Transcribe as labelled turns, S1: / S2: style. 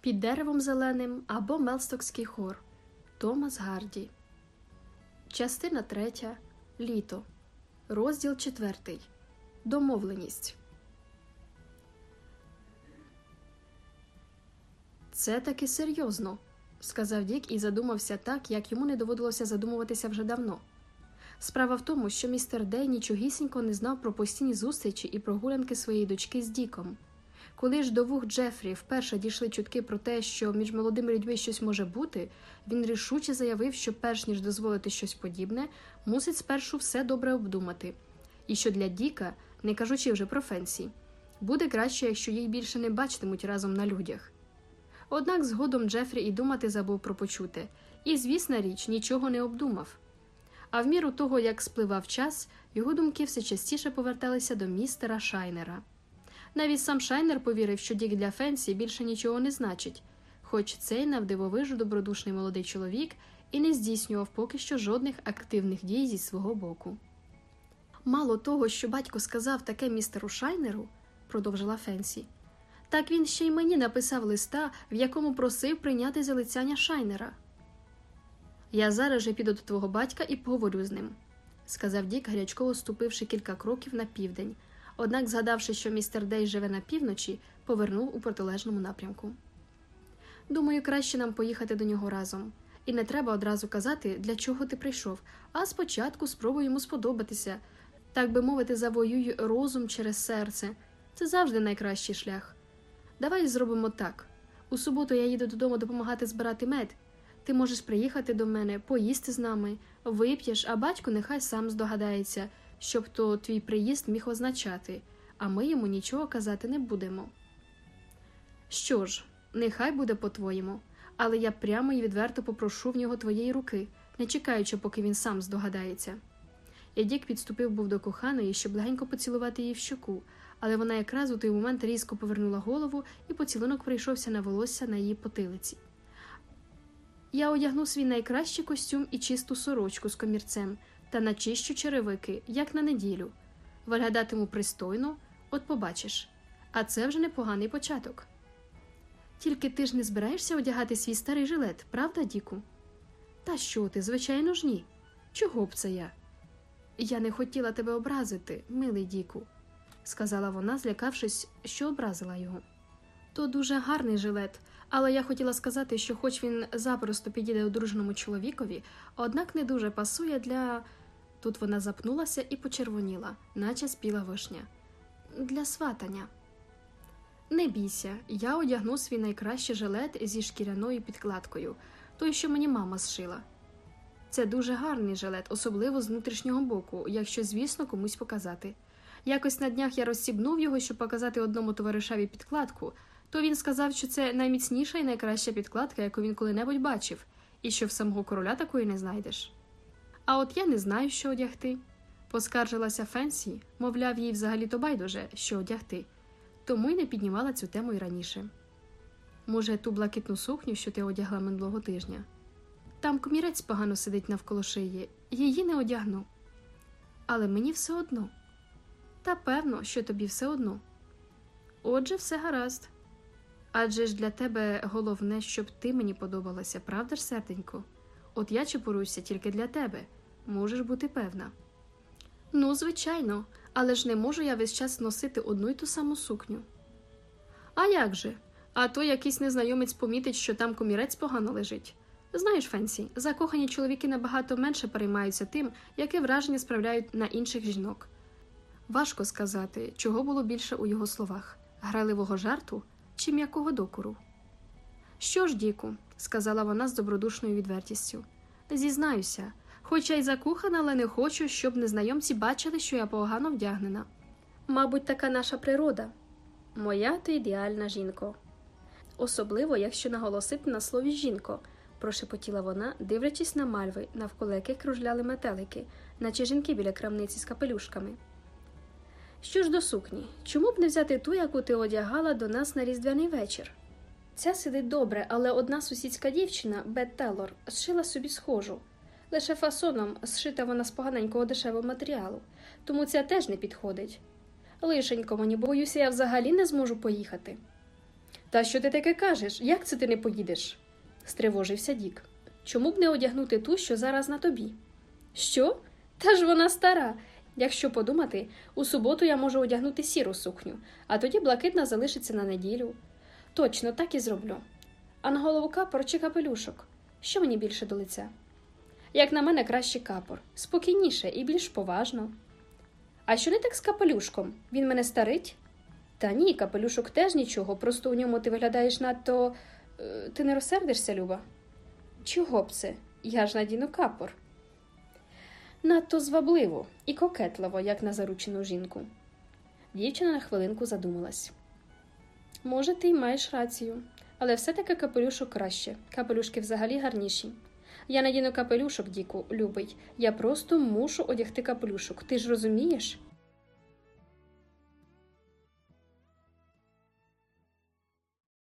S1: Під деревом зеленим або Мелстокський хор Томас Гарді. Частина третя. Літо. Розділ четвертий. Домовленість. Це таки серйозно, сказав Дік і задумався так, як йому не доводилося задумуватися вже давно. Справа в тому, що містер Дей нічогісінько не знав про постійні зустрічі і прогулянки своєї дочки з Діком. Коли ж до вух Джефрі вперше дійшли чутки про те, що між молодими людьми щось може бути, він рішуче заявив, що, перш ніж дозволити щось подібне, мусить спершу все добре обдумати, і що для Діка, не кажучи вже про Фенсі, буде краще, якщо їх більше не бачитимуть разом на людях. Однак згодом Джефрі і думати забув про почуте, і, звісна річ, нічого не обдумав. А в міру того, як спливав час, його думки все частіше поверталися до містера Шайнера. Навіть сам Шайнер повірив, що Дік для Фенсі більше нічого не значить, хоч цей навдивовижу добродушний молодий чоловік і не здійснював поки що жодних активних дій зі свого боку. Мало того, що батько сказав таке містеру Шайнеру, продовжила Фенсі, так він ще й мені написав листа, в якому просив прийняти залицяння Шайнера. Я зараз же піду до твого батька і поговорю з ним, сказав Дік, гарячково ступивши кілька кроків на південь, однак, згадавши, що містер Дей живе на півночі, повернув у протилежному напрямку. Думаю, краще нам поїхати до нього разом, і не треба одразу казати, для чого ти прийшов, а спочатку спробуй йому сподобатися, так би мовити, завоюй розум через серце. Це завжди найкращий шлях. Давай зробимо так. У суботу я їду додому допомагати збирати мед. Ти можеш приїхати до мене, поїсти з нами, вип'єш, а батько нехай сам здогадається, щоб то твій приїзд міг означати, а ми йому нічого казати не будемо. Що ж, нехай буде по-твоєму, але я прямо і відверто попрошу в нього твоєї руки, не чекаючи, поки він сам здогадається. Ядік підступив був до коханої, щоб легенько поцілувати її в щоку, але вона якраз у той момент різко повернула голову, і поцілунок прийшовся на волосся на її потилиці. Я одягну свій найкращий костюм і чисту сорочку з комірцем та начищу черевики, як на неділю. Виглядатиму пристойно, от побачиш. А це вже непоганий початок. Тільки ти ж не збираєшся одягати свій старий жилет, правда, Діку? Та що ти, звичайно ж ні. Чого б це я? Я не хотіла тебе образити, милий Діку, сказала вона, злякавшись, що образила його. То дуже гарний жилет, але я хотіла сказати, що, хоч він запросто підійде одруженому чоловікові, однак не дуже пасує для. Тут вона запнулася і почервоніла, наче спіла вишня. Для сватання. Не бійся, я одягну свій найкращий жилет зі шкіряною підкладкою, той, що мені мама зшила. Це дуже гарний жилет, особливо з внутрішнього боку, якщо, звісно, комусь показати. Якось на днях я розсібнув його, щоб показати одному товаришеві підкладку, то він сказав, що це найміцніша і найкраща підкладка, яку він коли-небудь бачив, і що в самого короля такої не знайдеш. А от я не знаю, що одягти. Поскаржилася Фенсі, мовляв, їй взагалі то байдуже, що одягти, тому й не піднімала цю тему й раніше. Може, ту блакитну сукню, що ти одягла минулого тижня. Там комірець погано сидить навколо шиї, її не одягну. Але мені все одно. Та певно, що тобі все одно. Отже, все гаразд. Адже ж для тебе головне, щоб ти мені подобалася, правда ж, серденько? От я чепуруся тільки для тебе, можеш бути певна. Ну, звичайно, але ж не можу я весь час носити одну й ту саму сукню. А як же? А то якийсь незнайомець помітить, що там комірець погано лежить. Знаєш, Фенсі, закохані чоловіки набагато менше переймаються тим, яке враження справляють на інших жінок. Важко сказати, чого було більше у його словах граливого жарту чи м'якого докору. Що ж, Діку, сказала вона з добродушною відвертістю, зізнаюся, хоча й закохана, але не хочу, щоб незнайомці бачили, що я погано вдягнена. Мабуть, така наша природа. Моя ти ідеальна жінко. Особливо, якщо наголосити на слові жінко, прошепотіла вона, дивлячись на мальви, навколо яких кружляли метелики, наче жінки біля крамниці з капелюшками. Що ж до сукні, чому б не взяти ту, яку ти одягала до нас на різдвяний вечір? Ця сидить добре, але одна сусідська дівчина, Бет Теллор, зшила собі схожу. Лише фасоном зшита вона з поганенького дешевого матеріалу, тому ця теж не підходить. Лишенько мені, боюся, я взагалі не зможу поїхати. Та що ти таке кажеш? Як це ти не поїдеш? стривожився Дік. Чому б не одягнути ту, що зараз на тобі? Що? Та ж вона стара. Якщо подумати, у суботу я можу одягнути сіру сукню, а тоді блакитна залишиться на неділю. Точно, так і зроблю. А на голову капор чи капелюшок? Що мені більше до лиця? Як на мене, краще капор, спокійніше і більш поважно. А що не так з капелюшком? Він мене старить? Та ні, капелюшок теж нічого, просто у ньому ти виглядаєш надто. Е, Ти не розсердишся, Люба? Чого б це? Я ж надіну капор. Надто звабливо і кокетливо, як на заручену жінку. Дівчина на хвилинку задумалась. Може, ти й маєш рацію, але все-таки капелюшок краще. Капелюшки взагалі гарніші. Я надіну капелюшок, Діку, любий. Я просто мушу одягти капелюшок. Ти ж розумієш?